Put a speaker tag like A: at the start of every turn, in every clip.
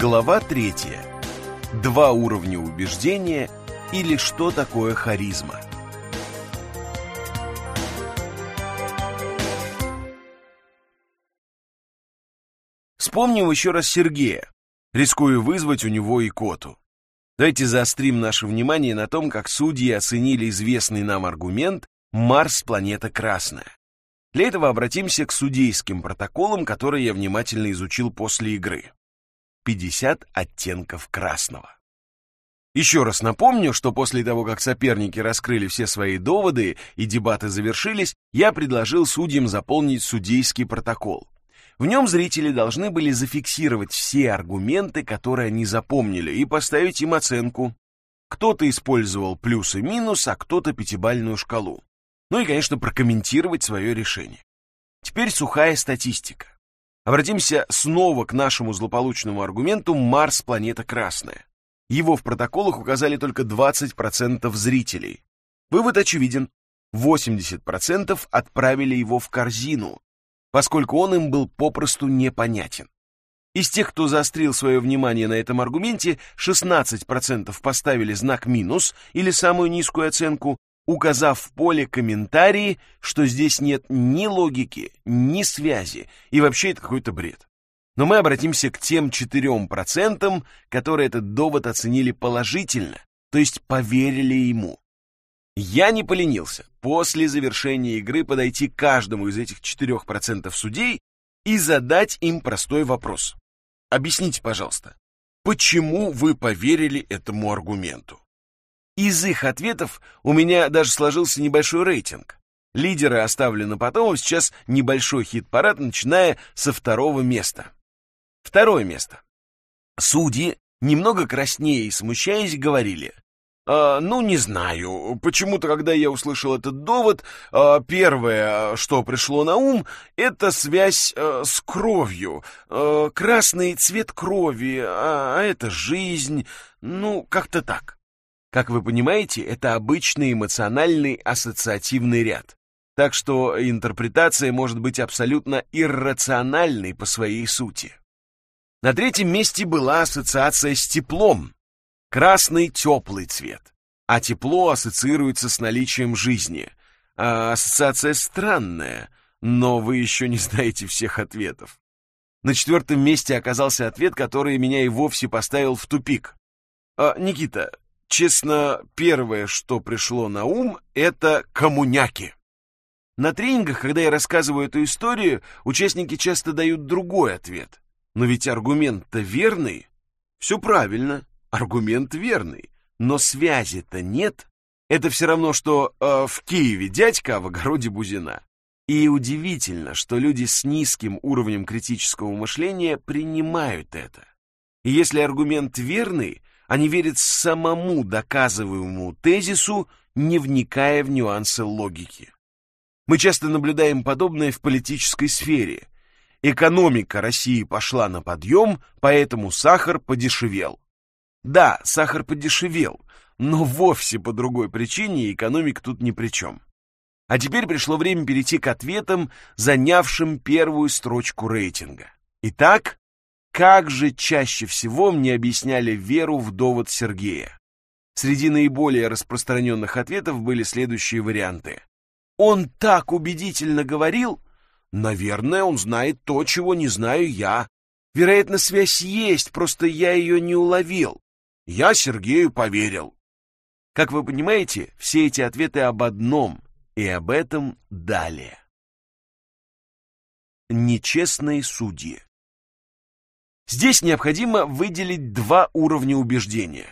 A: Глава третья. Два уровня убеждения или что такое харизма. Вспомним еще раз Сергея, рискуя вызвать у него икоту. Давайте заострим наше внимание на том, как судьи оценили известный нам аргумент «Марс – планета красная». Для этого обратимся к судейским протоколам, которые я внимательно изучил после игры. 50 оттенков красного. Еще раз напомню, что после того, как соперники раскрыли все свои доводы и дебаты завершились, я предложил судьям заполнить судейский протокол. В нем зрители должны были зафиксировать все аргументы, которые они запомнили, и поставить им оценку. Кто-то использовал плюс и минус, а кто-то пятибальную шкалу. Ну и, конечно, прокомментировать свое решение. Теперь сухая статистика. Обратимся снова к нашему злополучному аргументу «Марс – планета красная». Его в протоколах указали только 20% зрителей. Вывод очевиден. 80% отправили его в корзину, поскольку он им был попросту непонятен. Из тех, кто заострил свое внимание на этом аргументе, 16% поставили знак минус или самую низкую оценку, указав в поле комментарии, что здесь нет ни логики, ни связи, и вообще это какой-то бред. Но мы обратимся к тем 4%, которые этот довод оценили положительно, то есть поверили ему. Я не поленился после завершения игры подойти к каждому из этих 4% судей и задать им простой вопрос. Объясните, пожалуйста, почему вы поверили этому аргументу? Из их ответов у меня даже сложился небольшой рейтинг. Лидеры оставлены потом, сейчас небольшой хит-парад, начиная со второго места. Второе место. Судьи, немного краснее и смущаясь, говорили, «А, «Ну, не знаю. Почему-то, когда я услышал этот довод, а, первое, что пришло на ум, это связь а, с кровью. А, красный цвет крови, а, а это жизнь. Ну, как-то так». Как вы понимаете, это обычный эмоциональный ассоциативный ряд. Так что интерпретация может быть абсолютно иррациональной по своей сути. На третьем месте была ассоциация с теплом. Красный — теплый цвет, а тепло ассоциируется с наличием жизни. А ассоциация странная, но вы еще не знаете всех ответов. На четвертом месте оказался ответ, который меня и вовсе поставил в тупик. А, Никита, Честно, первое, что пришло на ум, это коммуняки. На тренингах, когда я рассказываю эту историю, участники часто дают другой ответ. Но ведь аргумент-то верный. Все правильно, аргумент верный. Но связи-то нет. Это все равно, что э, в Киеве дядька, а в огороде бузина. И удивительно, что люди с низким уровнем критического мышления принимают это. И если аргумент верный, они верят самому доказываемому тезису, не вникая в нюансы логики. Мы часто наблюдаем подобное в политической сфере. Экономика России пошла на подъем, поэтому сахар подешевел. Да, сахар подешевел, но вовсе по другой причине, и экономика тут ни при чем. А теперь пришло время перейти к ответам, занявшим первую строчку рейтинга. Итак, как же чаще всего мне объясняли веру в довод Сергея? Среди наиболее распространенных ответов были следующие варианты. Он так убедительно говорил, наверное, он знает то, чего не знаю я. Вероятно, связь есть, просто я ее не уловил. Я Сергею поверил. Как вы понимаете, все эти ответы об одном, и об этом далее. Нечестные судьи. Здесь необходимо выделить два уровня убеждения.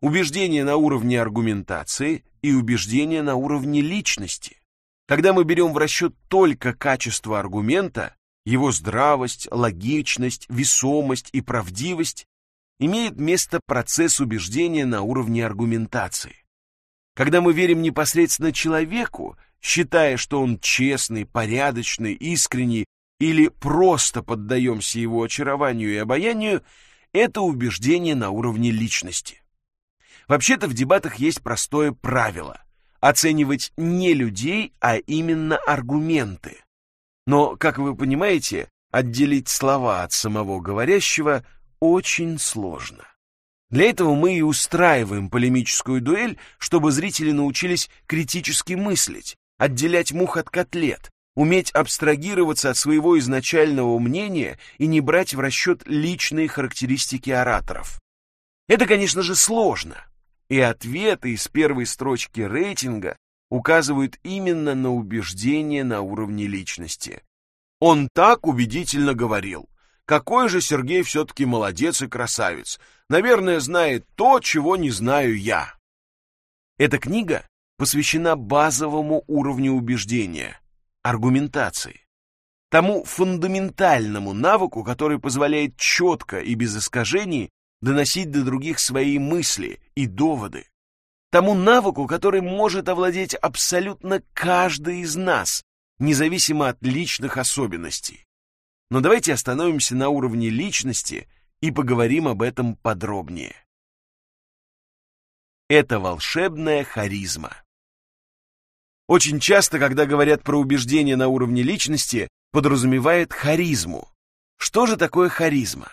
A: Убеждение на уровне аргументации и убеждение на уровне личности. Когда мы берем в расчет только качество аргумента, его здравость, логичность, весомость и правдивость, имеет место процесс убеждения на уровне аргументации. Когда мы верим непосредственно человеку, считая, что он честный, порядочный, искренний или просто поддаемся его очарованию и обаянию, это убеждение на уровне личности. Вообще-то в дебатах есть простое правило – оценивать не людей, а именно аргументы. Но, как вы понимаете, отделить слова от самого говорящего очень сложно. Для этого мы и устраиваем полемическую дуэль, чтобы зрители научились критически мыслить, отделять мух от котлет, уметь абстрагироваться от своего изначального мнения и не брать в расчет личные характеристики ораторов. Это, конечно же, сложно, и ответы из первой строчки рейтинга указывают именно на убеждение на уровне личности. Он так убедительно говорил. Какой же Сергей все-таки молодец и красавец. Наверное, знает то, чего не знаю я. Эта книга посвящена базовому уровню убеждения – аргументации. Тому фундаментальному навыку, который позволяет четко и без искажений доносить до других свои мысли и доводы. Тому навыку, который может овладеть абсолютно каждый из нас, независимо от личных особенностей. Но давайте остановимся на уровне личности и поговорим об этом подробнее. Это волшебная харизма. Очень часто, когда говорят про убеждения на уровне личности, подразумевает харизму. Что же такое харизма?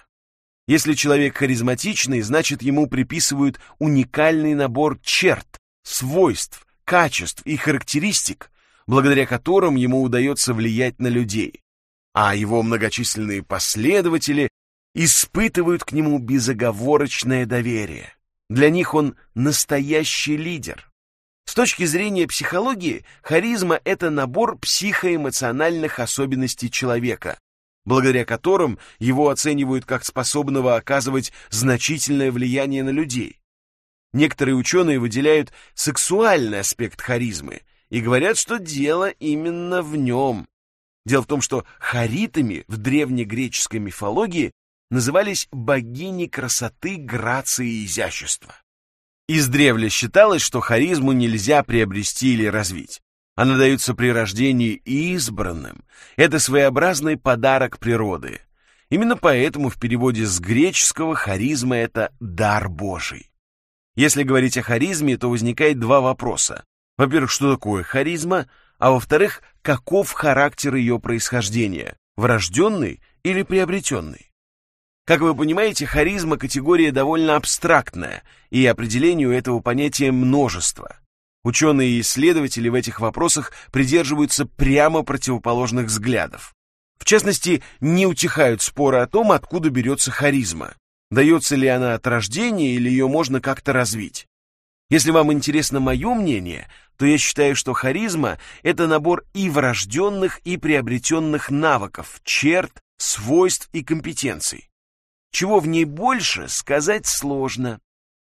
A: Если человек харизматичный, значит ему приписывают уникальный набор черт, свойств, качеств и характеристик, благодаря которым ему удается влиять на людей, а его многочисленные последователи испытывают к нему безоговорочное доверие. Для них он настоящий лидер. С точки зрения психологии, харизма — это набор психоэмоциональных особенностей человека, благодаря которым его оценивают как способного оказывать значительное влияние на людей. Некоторые ученые выделяют сексуальный аспект харизмы и говорят, что дело именно в нем. Дело в том, что харитами в древнегреческой мифологии назывались богини красоты, грации и изящества. Издревле считалось, что харизму нельзя приобрести или развить. Она дается при рождении избранным. Это своеобразный подарок природы. Именно поэтому в переводе с греческого харизма — это дар Божий. Если говорить о харизме, то возникает два вопроса. Во-первых, что такое харизма? А во-вторых, каков характер ее происхождения? Врожденный или приобретенный? Как вы понимаете, харизма — категория довольно абстрактная, и определению этого понятия множество. Ученые и исследователи в этих вопросах придерживаются прямо противоположных взглядов. В частности, не утихают споры о том, откуда берется харизма. Дается ли она от рождения или ее можно как-то развить. Если вам интересно мое мнение, то я считаю, что харизма — это набор и врожденных, и приобретенных навыков, черт, свойств и компетенций. Чего в ней больше, сказать сложно.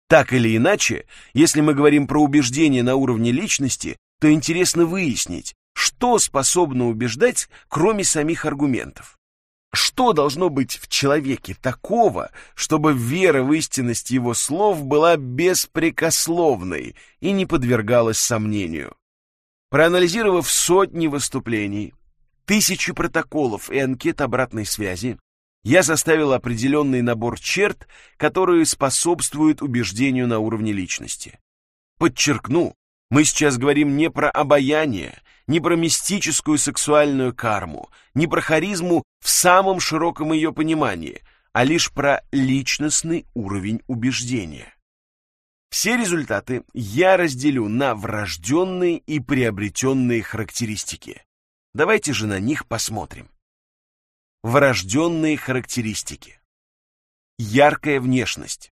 A: Так или иначе, если мы говорим про убеждения на уровне личности, то интересно выяснить, что способно убеждать, кроме самих аргументов. Что должно быть в человеке такого, чтобы вера в истинность его слов была беспрекословной и не подвергалась сомнению? Проанализировав сотни выступлений, тысячи протоколов и анкет обратной связи, я составил определенный набор черт, которые способствуют убеждению на уровне личности. Подчеркну, мы сейчас говорим не про обаяние, не про мистическую сексуальную карму, не про харизму в самом широком ее понимании, а лишь про личностный уровень убеждения. Все результаты я разделю на врожденные и приобретенные характеристики. Давайте же на них посмотрим. Врожденные характеристики. Яркая внешность.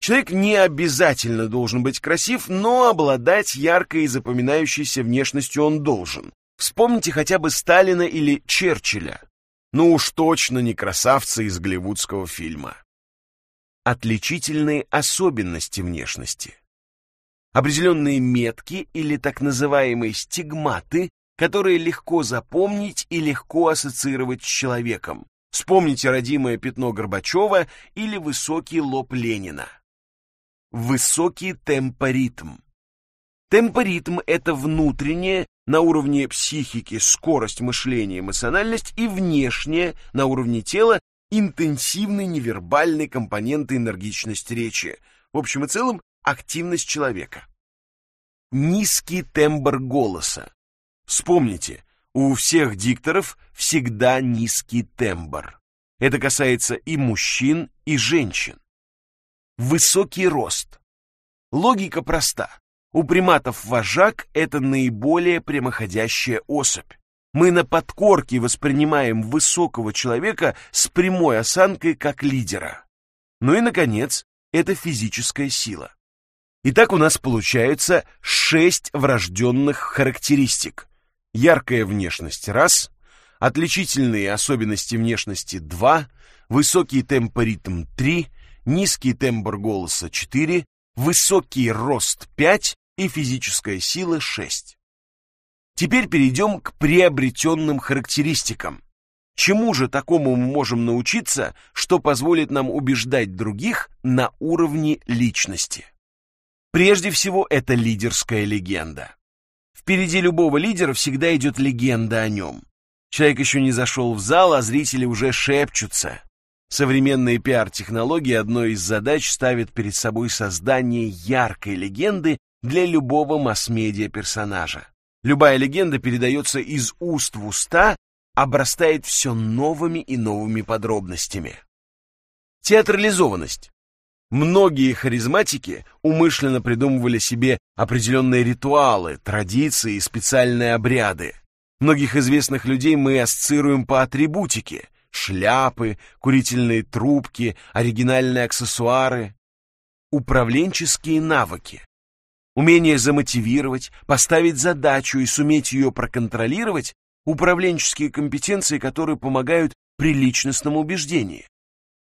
A: Человек не обязательно должен быть красив, но обладать яркой и запоминающейся внешностью он должен. Вспомните хотя бы Сталина или Черчилля. Ну уж точно не красавцы из голливудского фильма. Отличительные особенности внешности. Определенные метки или так называемые стигматы которые легко запомнить и легко ассоциировать с человеком. Вспомните родимое пятно Горбачева или высокий лоб Ленина. Высокий темпоритм. Темпоритм – это внутреннее, на уровне психики, скорость мышления, эмоциональность и внешнее, на уровне тела, интенсивный невербальный компонент энергичность речи. В общем и целом, активность человека. Низкий тембр голоса. Вспомните, у всех дикторов всегда низкий тембр. Это касается и мужчин, и женщин. Высокий рост. Логика проста. У приматов вожак – это наиболее прямоходящая особь. Мы на подкорке воспринимаем высокого человека с прямой осанкой как лидера. Ну и, наконец, это физическая сила. Итак, у нас получается шесть врожденных характеристик. Яркая внешность – раз, отличительные особенности внешности – два, высокий темпоритм – три, низкий тембр голоса – четыре, высокий рост – пять и физическая сила – шесть. Теперь перейдем к приобретенным характеристикам. Чему же такому мы можем научиться, что позволит нам убеждать других на уровне личности? Прежде всего, это лидерская легенда. Впереди любого лидера всегда идет легенда о нем. Человек еще не зашел в зал, а зрители уже шепчутся. Современные пиар-технологии одной из задач ставят перед собой создание яркой легенды для любого масс-медиа персонажа. Любая легенда передается из уст в уста, обрастает все новыми и новыми подробностями. Театрализованность. Многие харизматики умышленно придумывали себе определенные ритуалы, традиции и специальные обряды. Многих известных людей мы ассоциируем по атрибутике – шляпы, курительные трубки, оригинальные аксессуары. Управленческие навыки. Умение замотивировать, поставить задачу и суметь ее проконтролировать – управленческие компетенции, которые помогают при личностном убеждении.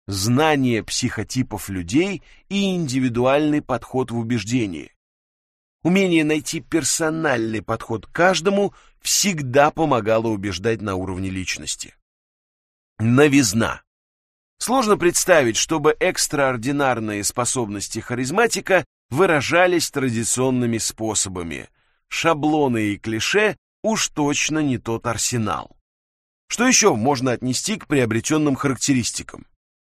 A: Знание психотипов людей и индивидуальный подход в убеждении. Умение найти персональный подход к каждому всегда помогало убеждать на уровне личности. Новизна. Сложно представить, чтобы экстраординарные способности харизматика выражались традиционными способами. Шаблоны и клише уж точно не тот арсенал. Что еще можно отнести к приобретенным характеристикам?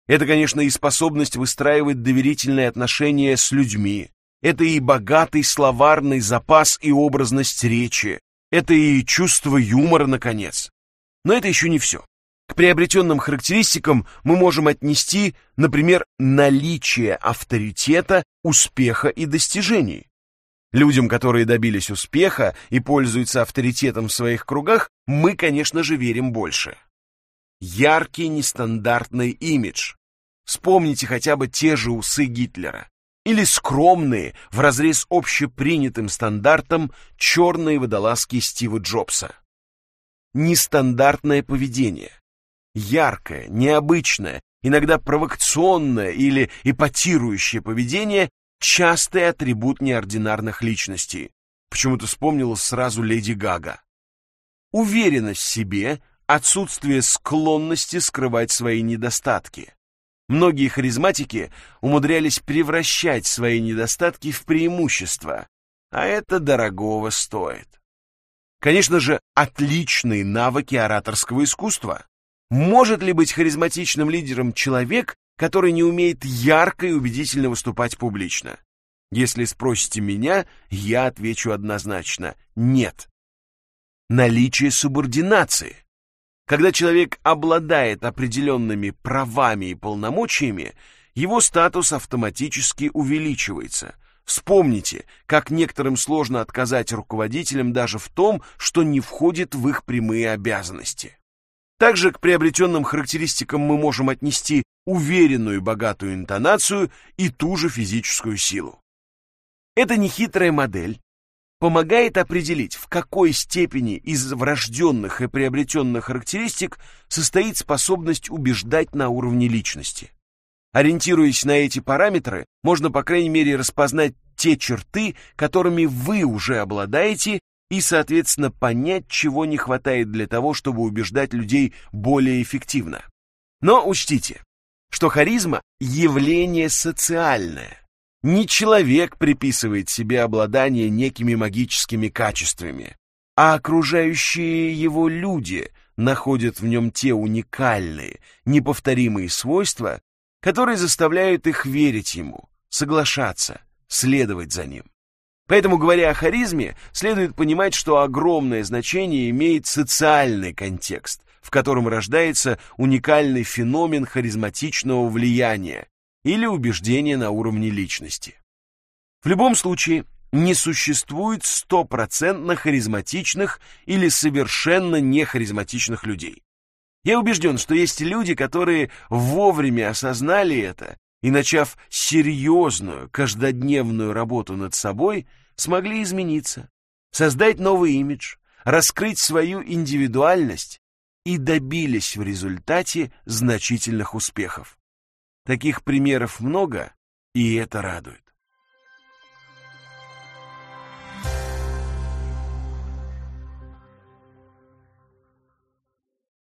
A: Это, конечно, и способность выстраивать доверительные отношения с людьми. Это и богатый словарный запас и образность речи. Это и чувство юмора, наконец. Но это еще не все. К приобретенным характеристикам мы можем отнести, например, наличие авторитета, успеха и достижений. Людям, которые добились успеха и пользуются авторитетом в своих кругах, мы, конечно же, верим больше. Яркий нестандартный имидж. Вспомните хотя бы те же усы Гитлера. Или скромные, в разрез общепринятым стандартам, черные водолазки Стива Джобса. Нестандартное поведение яркое, необычное, иногда провокационное или эпатирующее поведение – частый атрибут неординарных личностей. Почему-то вспомнилась сразу Леди Гага. Уверенность в себе, отсутствие склонности скрывать свои недостатки. Многие харизматики умудрялись превращать свои недостатки в преимущества, а это дорогого стоит. Конечно же, отличные навыки ораторского искусства. Может ли быть харизматичным лидером человек, который не умеет ярко и убедительно выступать публично? Если спросите меня, я отвечу однозначно – нет. Наличие субординации. Когда человек обладает определенными правами и полномочиями, его статус автоматически увеличивается. Вспомните, как некоторым сложно отказать руководителям даже в том, что не входит в их прямые обязанности. Также к приобретенным характеристикам мы можем отнести уверенную богатую интонацию и ту же физическую силу. Эта нехитрая модель помогает определить, в какой степени из врожденных и приобретенных характеристик состоит способность убеждать на уровне личности. Ориентируясь на эти параметры, можно, по крайней мере, распознать те черты, которыми вы уже обладаете и, соответственно, понять, чего не хватает для того, чтобы убеждать людей более эффективно. Но учтите, что харизма – явление социальное. Не человек приписывает себе обладание некими магическими качествами, а окружающие его люди находят в нем те уникальные, неповторимые свойства, которые заставляют их верить ему, соглашаться, следовать за ним. Поэтому, говоря о харизме, следует понимать, что огромное значение имеет социальный контекст, в котором рождается уникальный феномен харизматичного влияния или убеждения на уровне личности. В любом случае, не существует стопроцентно харизматичных или совершенно нехаризматичных людей. Я убежден, что есть люди, которые вовремя осознали это и, начав серьезную, каждодневную работу над собой, смогли измениться, создать новый имидж, раскрыть свою индивидуальность и добились в результате значительных успехов. Таких примеров много, и это радует.